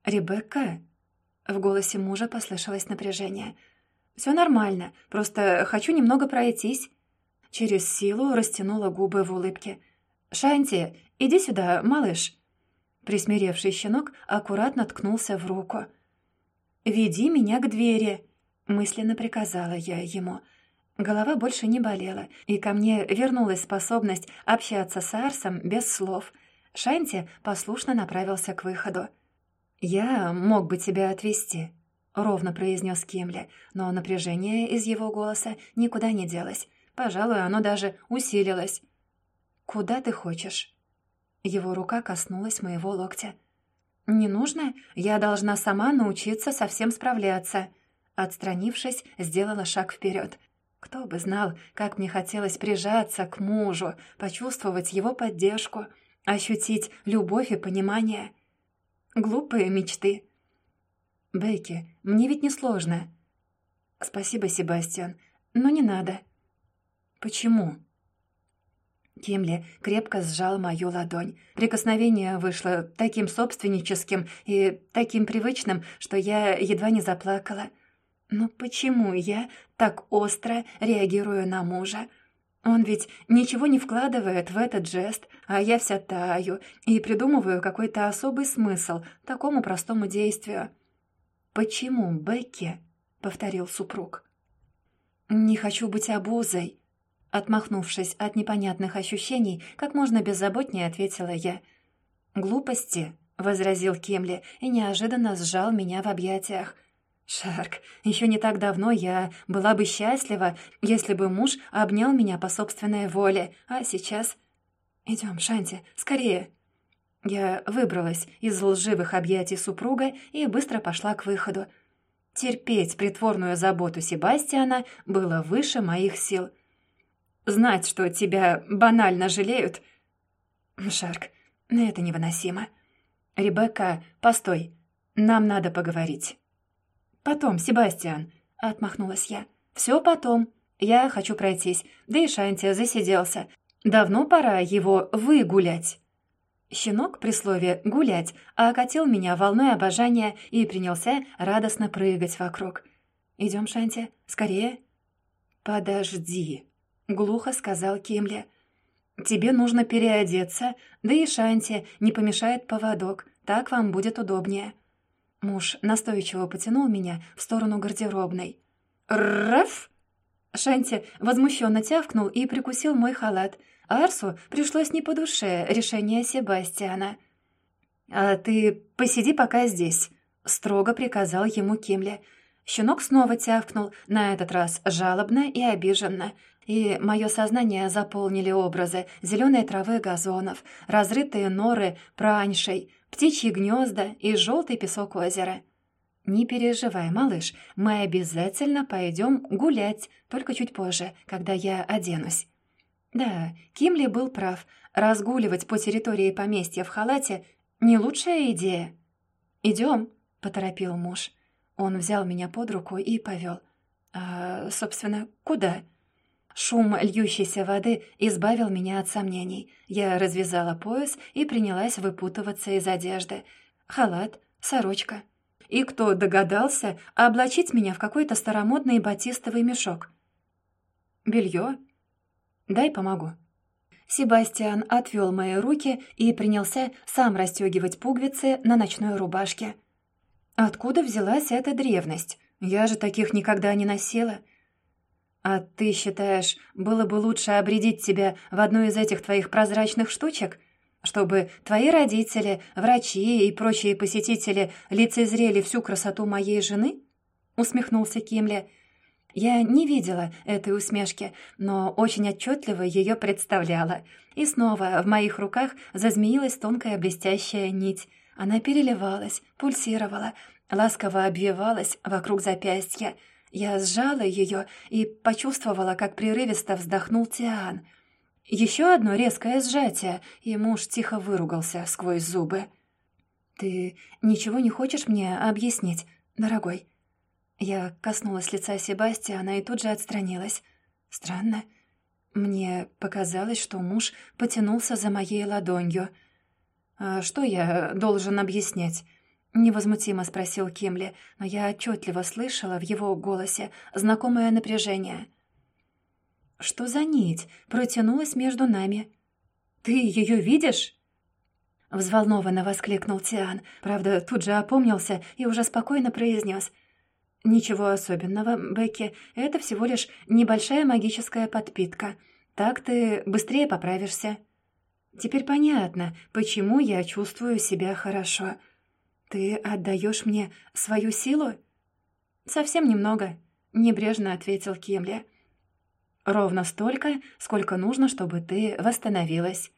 «Ребекка?» В голосе мужа послышалось напряжение. «Все нормально, просто хочу немного пройтись». Через силу растянула губы в улыбке. «Шанти, иди сюда, малыш». Присмиревший щенок аккуратно ткнулся в руку. «Веди меня к двери», — мысленно приказала я ему. Голова больше не болела, и ко мне вернулась способность общаться с Арсом без слов. Шанти послушно направился к выходу. «Я мог бы тебя отвезти», — ровно произнес Кимли, но напряжение из его голоса никуда не делось. Пожалуй, оно даже усилилось. «Куда ты хочешь?» Его рука коснулась моего локтя. «Не нужно? Я должна сама научиться со всем справляться». Отстранившись, сделала шаг вперед. Кто бы знал, как мне хотелось прижаться к мужу, почувствовать его поддержку, ощутить любовь и понимание. Глупые мечты. «Бекки, мне ведь не сложно». «Спасибо, Себастьян, но не надо». «Почему?» Кимли крепко сжал мою ладонь. Прикосновение вышло таким собственническим и таким привычным, что я едва не заплакала. Но почему я так остро реагирую на мужа? Он ведь ничего не вкладывает в этот жест, а я вся таю и придумываю какой-то особый смысл такому простому действию. «Почему, Бекки?» — повторил супруг. «Не хочу быть обузой», Отмахнувшись от непонятных ощущений, как можно беззаботнее ответила я. «Глупости», — возразил Кемли и неожиданно сжал меня в объятиях. Шарк, еще не так давно я была бы счастлива, если бы муж обнял меня по собственной воле, а сейчас... Идем, Шанти, скорее. Я выбралась из лживых объятий супруга и быстро пошла к выходу. Терпеть притворную заботу Себастьяна было выше моих сил. Знать, что тебя банально жалеют... Шарк, это невыносимо. Ребекка, постой, нам надо поговорить. «Потом, Себастьян», — отмахнулась я. «Все потом. Я хочу пройтись. Да и Шантия засиделся. Давно пора его выгулять». Щенок при слове «гулять» окатил меня волной обожания и принялся радостно прыгать вокруг. «Идем, Шанти, скорее». «Подожди», — глухо сказал Кимли. «Тебе нужно переодеться, да и Шанти не помешает поводок, так вам будет удобнее». Муж настойчиво потянул меня в сторону гардеробной. «Раф!» Шанти возмущенно тявкнул и прикусил мой халат. Арсу пришлось не по душе решение Себастьяна. «А ты посиди пока здесь», — строго приказал ему Кимли. Щенок снова тявкнул, на этот раз жалобно и обиженно. И мое сознание заполнили образы зеленой травы газонов, разрытые норы праньшей, птичьи гнезда и желтый песок озера. «Не переживай, малыш, мы обязательно пойдем гулять, только чуть позже, когда я оденусь». Да, Кимли был прав. Разгуливать по территории поместья в халате — не лучшая идея. «Идем», — поторопил муж. Он взял меня под руку и повел. «А, собственно, куда?» Шум льющейся воды избавил меня от сомнений. Я развязала пояс и принялась выпутываться из одежды. Халат, сорочка. И кто догадался облачить меня в какой-то старомодный батистовый мешок? Белье? Дай помогу. Себастьян отвел мои руки и принялся сам расстегивать пуговицы на ночной рубашке. Откуда взялась эта древность? Я же таких никогда не носила. «А ты считаешь, было бы лучше обредить тебя в одну из этих твоих прозрачных штучек, чтобы твои родители, врачи и прочие посетители лицезрели всю красоту моей жены?» — усмехнулся Кимли. Я не видела этой усмешки, но очень отчетливо ее представляла. И снова в моих руках зазмеилась тонкая блестящая нить. Она переливалась, пульсировала, ласково обвивалась вокруг запястья — я сжала ее и почувствовала, как прерывисто вздохнул Тиан. Еще одно резкое сжатие, и муж тихо выругался сквозь зубы. «Ты ничего не хочешь мне объяснить, дорогой?» Я коснулась лица Себастьяна и тут же отстранилась. Странно. Мне показалось, что муж потянулся за моей ладонью. «А что я должен объяснять?» Невозмутимо спросил Кимли, но я отчетливо слышала в его голосе знакомое напряжение. «Что за нить протянулась между нами? Ты ее видишь?» Взволнованно воскликнул Тиан, правда, тут же опомнился и уже спокойно произнес. «Ничего особенного, Бекки, это всего лишь небольшая магическая подпитка. Так ты быстрее поправишься». «Теперь понятно, почему я чувствую себя хорошо». «Ты отдаешь мне свою силу?» «Совсем немного», — небрежно ответил Кимли. «Ровно столько, сколько нужно, чтобы ты восстановилась».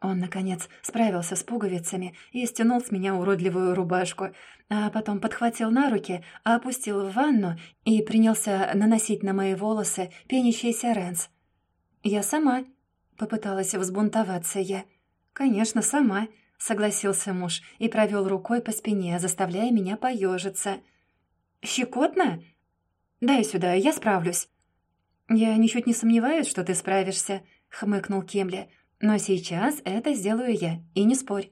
Он, наконец, справился с пуговицами и стянул с меня уродливую рубашку, а потом подхватил на руки, опустил в ванну и принялся наносить на мои волосы пенящийся ренс. «Я сама», — попыталась взбунтоваться я. «Конечно, сама», — согласился муж и провел рукой по спине, заставляя меня поежиться. «Щекотно? Дай сюда, я справлюсь». «Я ничуть не сомневаюсь, что ты справишься», — хмыкнул Кемли. «Но сейчас это сделаю я, и не спорь».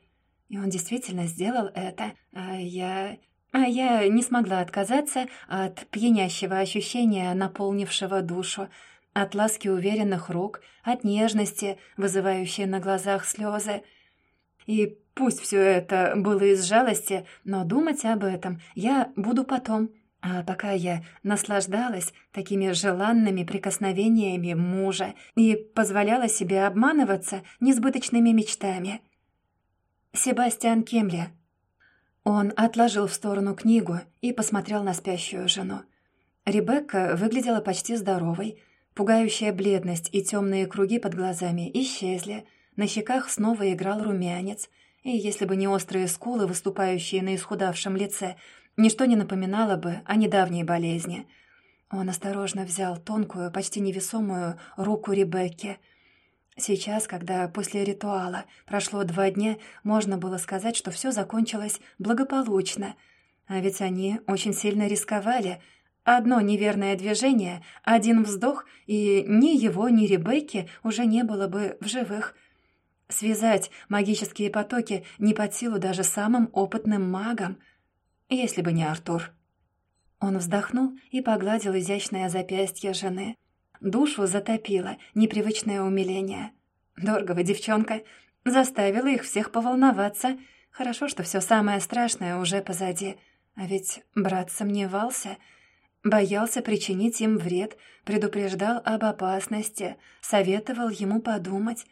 И он действительно сделал это, а я... А я не смогла отказаться от пьянящего ощущения, наполнившего душу, от ласки уверенных рук, от нежности, вызывающей на глазах слезы. И пусть все это было из жалости, но думать об этом я буду потом. А пока я наслаждалась такими желанными прикосновениями мужа и позволяла себе обманываться несбыточными мечтами. Себастьян Кемли. Он отложил в сторону книгу и посмотрел на спящую жену. Ребекка выглядела почти здоровой. Пугающая бледность и темные круги под глазами исчезли. На щеках снова играл румянец. И если бы не острые скулы, выступающие на исхудавшем лице, ничто не напоминало бы о недавней болезни. Он осторожно взял тонкую, почти невесомую руку Ребекки. Сейчас, когда после ритуала прошло два дня, можно было сказать, что все закончилось благополучно. А ведь они очень сильно рисковали — Одно неверное движение, один вздох, и ни его, ни Ребекки уже не было бы в живых. Связать магические потоки не под силу даже самым опытным магам, если бы не Артур. Он вздохнул и погладил изящное запястье жены. Душу затопило непривычное умиление. Дорогого девчонка заставила их всех поволноваться. Хорошо, что все самое страшное уже позади. А ведь брат сомневался — Боялся причинить им вред, предупреждал об опасности, советовал ему подумать.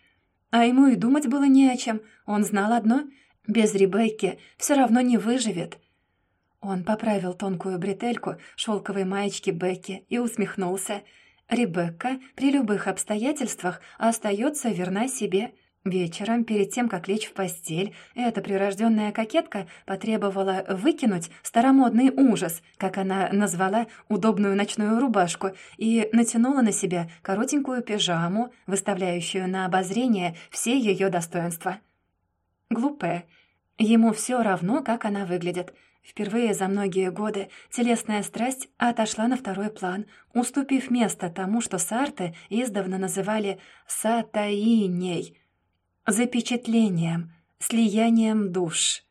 А ему и думать было не о чем. Он знал одно — без Ребекки все равно не выживет. Он поправил тонкую бретельку шелковой маечки Бекки и усмехнулся. Ребекка при любых обстоятельствах остается верна себе — Вечером, перед тем, как лечь в постель, эта прирожденная кокетка потребовала выкинуть старомодный ужас, как она назвала удобную ночную рубашку, и натянула на себя коротенькую пижаму, выставляющую на обозрение все ее достоинства. Глупая. Ему все равно, как она выглядит. Впервые за многие годы телесная страсть отошла на второй план, уступив место тому, что сарты издавна называли «сатаиней», запечатлением, слиянием душ.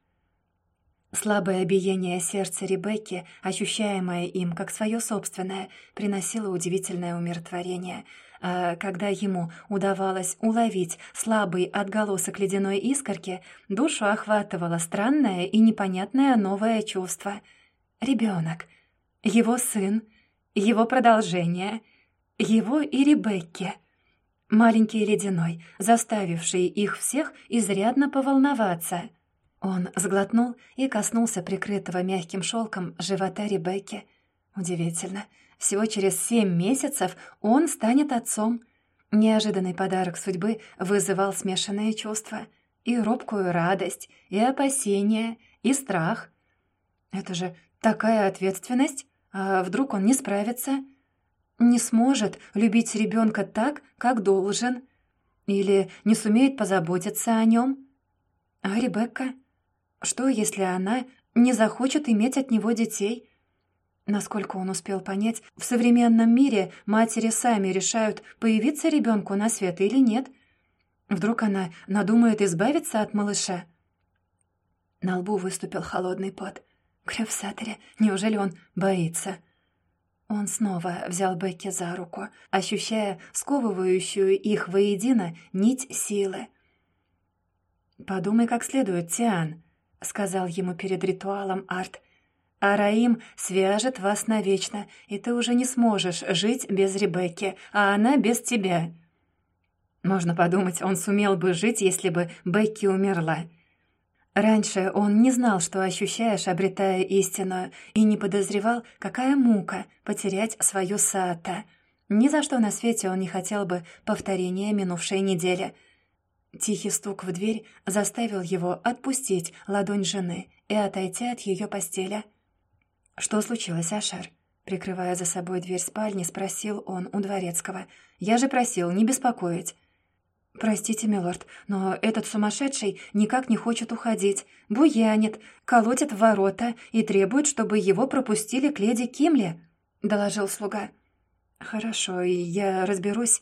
Слабое биение сердца Ребекки, ощущаемое им как свое собственное, приносило удивительное умиротворение. А когда ему удавалось уловить слабый отголосок ледяной искорки, душу охватывало странное и непонятное новое чувство. Ребенок, его сын, его продолжение, его и Ребекки — маленький ледяной, заставивший их всех изрядно поволноваться. Он сглотнул и коснулся прикрытого мягким шелком живота Ребекки. Удивительно, всего через семь месяцев он станет отцом. Неожиданный подарок судьбы вызывал смешанные чувства. И робкую радость, и опасения, и страх. Это же такая ответственность, а вдруг он не справится — не сможет любить ребенка так, как должен, или не сумеет позаботиться о нем. А Ребекка? Что, если она не захочет иметь от него детей? Насколько он успел понять, в современном мире матери сами решают, появиться ребенку на свет или нет. Вдруг она надумает избавиться от малыша? На лбу выступил холодный пот. Греф неужели он боится? Он снова взял Бекки за руку, ощущая сковывающую их воедино нить силы. «Подумай как следует, Тиан», — сказал ему перед ритуалом Арт. «Араим свяжет вас навечно, и ты уже не сможешь жить без Ребекки, а она без тебя». Можно подумать, он сумел бы жить, если бы Бекки умерла. Раньше он не знал, что ощущаешь, обретая истину, и не подозревал, какая мука потерять свою Саата. Ни за что на свете он не хотел бы повторения минувшей недели. Тихий стук в дверь заставил его отпустить ладонь жены и отойти от ее постели. «Что случилось, Ашер?» Прикрывая за собой дверь спальни, спросил он у дворецкого. «Я же просил не беспокоить». «Простите, милорд, но этот сумасшедший никак не хочет уходить. Буянит, колотит в ворота и требует, чтобы его пропустили к леди Кимле», — доложил слуга. «Хорошо, я разберусь».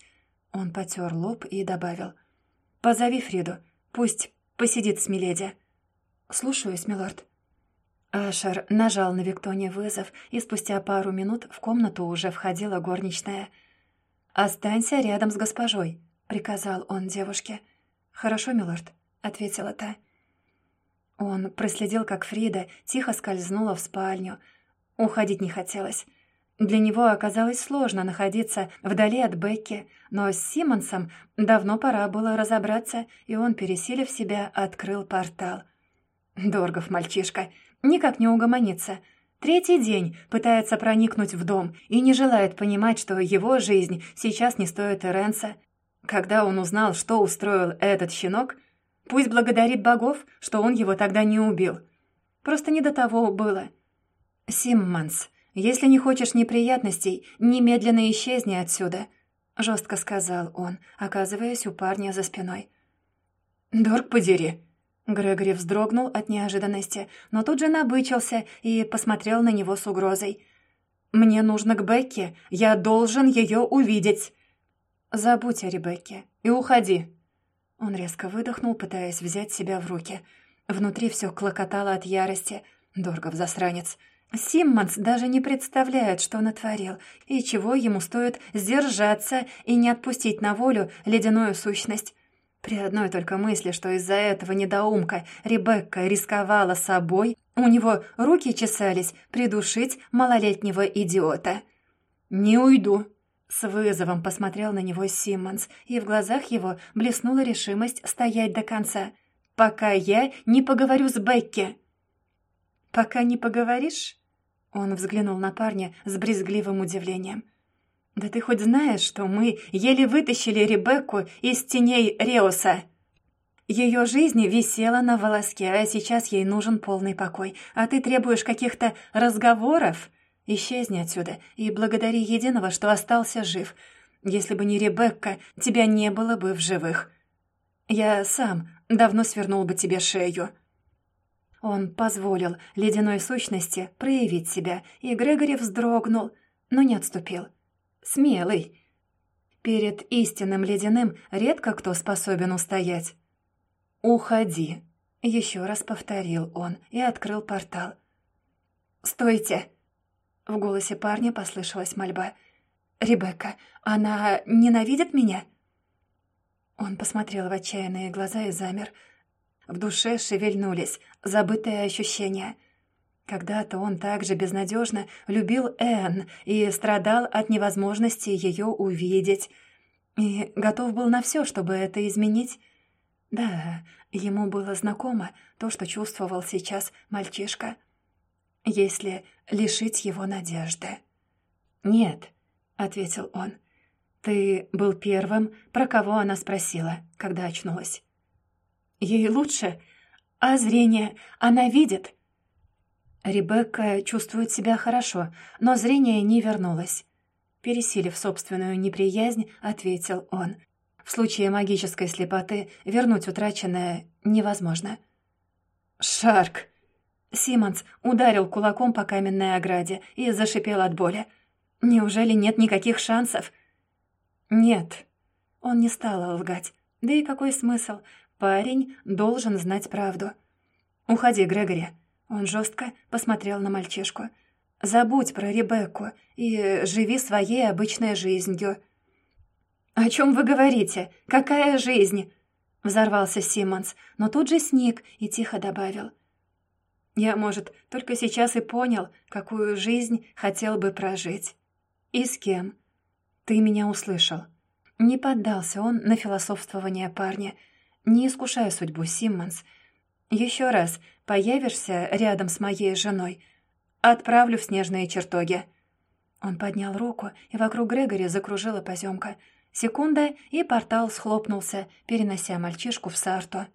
Он потер лоб и добавил. «Позови Фриду, пусть посидит с Миледи». «Слушаюсь, милорд». Ашер нажал на Виктоне вызов, и спустя пару минут в комнату уже входила горничная. «Останься рядом с госпожой», — приказал он девушке. «Хорошо, милорд», — ответила та. Он проследил, как Фрида тихо скользнула в спальню. Уходить не хотелось. Для него оказалось сложно находиться вдали от Бекки, но с Симмонсом давно пора было разобраться, и он, пересилив себя, открыл портал. Доргов мальчишка. Никак не угомонится. Третий день пытается проникнуть в дом и не желает понимать, что его жизнь сейчас не стоит Эренса. Когда он узнал, что устроил этот щенок, пусть благодарит богов, что он его тогда не убил. Просто не до того было. «Симмонс, если не хочешь неприятностей, немедленно исчезни отсюда», — жестко сказал он, оказываясь у парня за спиной. «Дорг подери!» Грегори вздрогнул от неожиданности, но тут же набычился и посмотрел на него с угрозой. «Мне нужно к Бекке, я должен ее увидеть!» «Забудь о Ребекке и уходи!» Он резко выдохнул, пытаясь взять себя в руки. Внутри все клокотало от ярости. Доргов засранец. Симмонс даже не представляет, что натворил, и чего ему стоит сдержаться и не отпустить на волю ледяную сущность. При одной только мысли, что из-за этого недоумка Ребекка рисковала собой, у него руки чесались придушить малолетнего идиота. «Не уйду», — с вызовом посмотрел на него Симмонс, и в глазах его блеснула решимость стоять до конца. «Пока я не поговорю с Бекки». «Пока не поговоришь?» Он взглянул на парня с брезгливым удивлением. «Да ты хоть знаешь, что мы еле вытащили Ребекку из теней Реуса?» Ее жизнь висела на волоске, а сейчас ей нужен полный покой. А ты требуешь каких-то разговоров? Исчезни отсюда и благодари единого, что остался жив. Если бы не Ребекка, тебя не было бы в живых. Я сам давно свернул бы тебе шею». Он позволил ледяной сущности проявить себя, и Грегори вздрогнул, но не отступил смелый. Перед истинным ледяным редко кто способен устоять. «Уходи», — еще раз повторил он и открыл портал. «Стойте!» — в голосе парня послышалась мольба. «Ребекка, она ненавидит меня?» Он посмотрел в отчаянные глаза и замер. В душе шевельнулись забытые ощущения. Когда-то он также безнадежно любил Энн и страдал от невозможности ее увидеть. И готов был на все, чтобы это изменить. Да, ему было знакомо то, что чувствовал сейчас мальчишка. Если лишить его надежды. «Нет», — ответил он, — «ты был первым, про кого она спросила, когда очнулась». «Ей лучше, а зрение она видит». Ребекка чувствует себя хорошо, но зрение не вернулось. Пересилив собственную неприязнь, ответил он. В случае магической слепоты вернуть утраченное невозможно. «Шарк!» Симмонс ударил кулаком по каменной ограде и зашипел от боли. «Неужели нет никаких шансов?» «Нет». Он не стал лгать. Да и какой смысл? Парень должен знать правду. «Уходи, Грегори. Он жестко посмотрел на мальчишку. «Забудь про Ребекку и живи своей обычной жизнью». «О чем вы говорите? Какая жизнь?» Взорвался Симмонс, но тут же сник и тихо добавил. «Я, может, только сейчас и понял, какую жизнь хотел бы прожить. И с кем?» «Ты меня услышал». Не поддался он на философствование парня. «Не искушая судьбу, Симмонс. Еще раз появишься рядом с моей женой, отправлю в снежные чертоги». Он поднял руку, и вокруг Грегори закружила поземка. Секунда, и портал схлопнулся, перенося мальчишку в Сарту.